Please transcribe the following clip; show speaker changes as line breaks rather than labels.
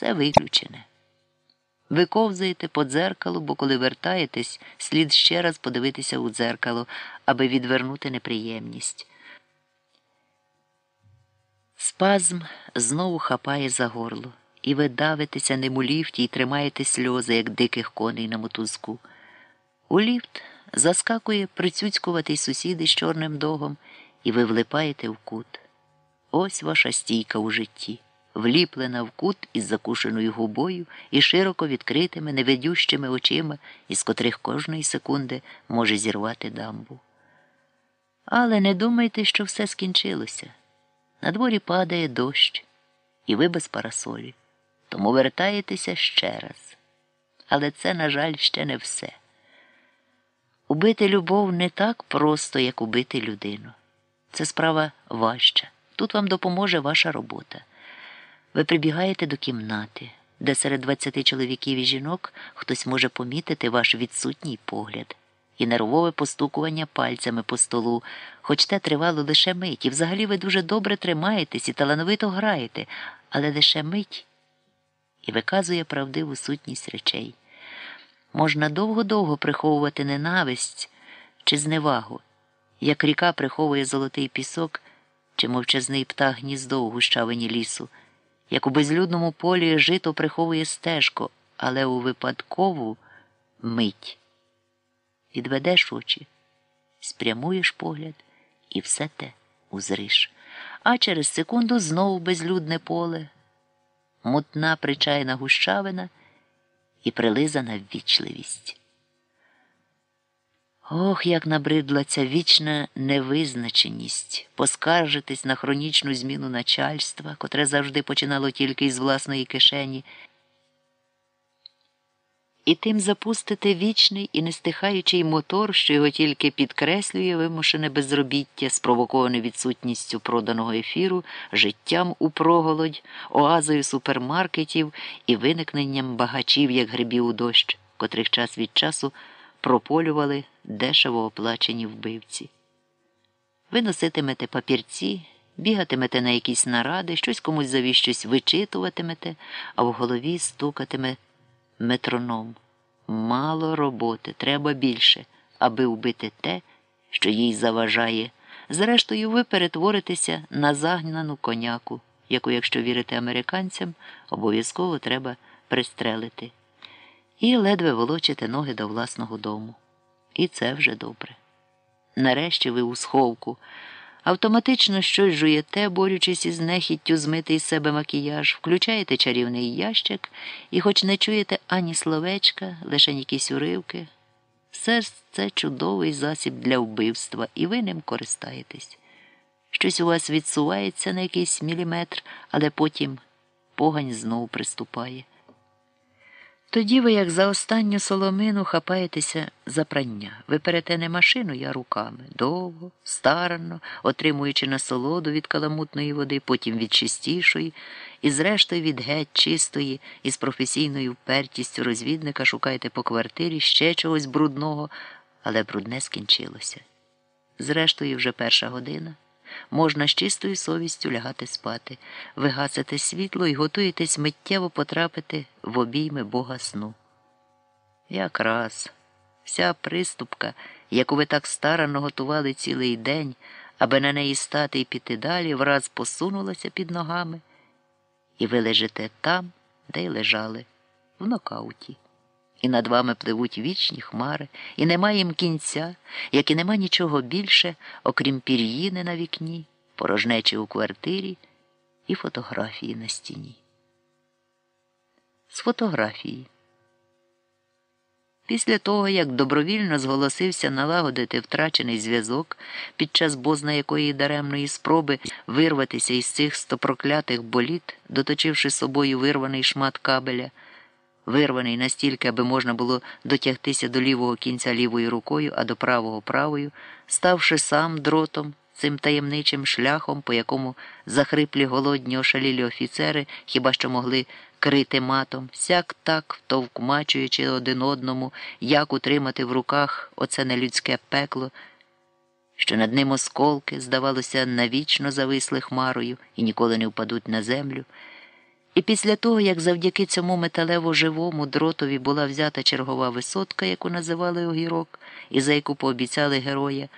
все виключене. Ви ковзаєте по дзеркалу, бо коли вертаєтесь, слід ще раз подивитися у дзеркало, аби відвернути неприємність. Спазм знову хапає за горло, і ви давитеся ним у ліфті і тримаєте сльози, як диких коней на мотузку. У ліфт заскакує прицюцькуватий сусід із чорним догом, і ви влипаєте в кут. Ось ваша стійка у житті, вліплена в кут із закушеною губою і широко відкритими, невидющими очима, із котрих кожної секунди може зірвати дамбу. Але не думайте, що все скінчилося. На дворі падає дощ, і ви без парасолі. Тому вертаєтеся ще раз. Але це, на жаль, ще не все. Убити любов не так просто, як убити людину. Це справа важча. Тут вам допоможе ваша робота. Ви прибігаєте до кімнати, де серед двадцяти чоловіків і жінок хтось може помітити ваш відсутній погляд і нервове постукування пальцями по столу, хоч те тривало лише мить, і взагалі ви дуже добре тримаєтесь і талановито граєте, але лише мить і виказує правдиву сутність речей. Можна довго-довго приховувати ненависть чи зневагу, як ріка приховує золотий пісок чи мовчазний птах гніздо у гущавині лісу, як у безлюдному полі жито приховує стежку, але у випадкову мить. Відведеш очі, спрямуєш погляд і все те узриш. А через секунду знову безлюдне поле, мутна причайна гущавина і прилизана ввічливість. Ох, як набридла ця вічна невизначеність, поскаржитись на хронічну зміну начальства, котре завжди починало тільки із власної кишені. І тим запустити вічний і нестихаючий мотор, що його тільки підкреслює вимушене безробіття, спровоковане відсутністю проданого ефіру, життям у проголодь, оазою супермаркетів і виникненням багачів, як грибів у дощ, котрих час від часу прополювали дешево оплачені вбивці. Ви носитимете папірці. Бігатимете на якісь наради, щось комусь завіщось вичитуватимете, а в голові стукатиме метроном. Мало роботи, треба більше, аби вбити те, що їй заважає. Зрештою, ви перетворитеся на загнану коняку, яку, якщо вірити американцям, обов'язково треба пристрелити. І ледве волочите ноги до власного дому. І це вже добре. Нарешті ви у сховку. Автоматично щось жуєте, борючись із нехіттю змити із себе макіяж, включаєте чарівний ящик і, хоч не чуєте ані словечка, лише якісь уривки. Все це чудовий засіб для вбивства, і ви ним користаєтесь. Щось у вас відсувається на якийсь міліметр, але потім погань знову приступає. Тоді ви, як за останню соломину, хапаєтеся за прання. Ви перете не машину, а руками, довго, старанно, отримуючи насолоду від каламутної води, потім від чистішої, і, зрештою, від геть чистої, і з професійною впертістю розвідника шукаєте по квартирі ще чогось брудного, але брудне скінчилося. Зрештою, вже перша година можна з чистою совістю лягати спати, ви гасите світло і готуєтесь миттєво потрапити в обійми Бога сну. Якраз. Вся приступка, яку ви так старанно готували цілий день, аби на неї стати і піти далі, враз посунулася під ногами, і ви лежите там, де й лежали, в нокауті і над вами пливуть вічні хмари, і нема їм кінця, як і нема нічого більше, окрім пір'їни на вікні, порожнечі у квартирі і фотографії на стіні. З фотографії. Після того, як добровільно зголосився налагодити втрачений зв'язок під час бозна якої даремної спроби вирватися із цих стопроклятих боліт, доточивши собою вирваний шмат кабеля вирваний настільки, аби можна було дотягтися до лівого кінця лівою рукою, а до правого правою, ставши сам дротом цим таємничим шляхом, по якому захриплі голодні ошалілі офіцери хіба що могли крити матом, сяк так, втовкмачуючи один одному, як утримати в руках оце нелюдське пекло. Що над ним осколки, здавалося, навічно зависли хмарою і ніколи не впадуть на землю. І після того, як завдяки цьому металево живому дротові була взята чергова висотка, яку називали огірок, і за яку пообіцяли героя,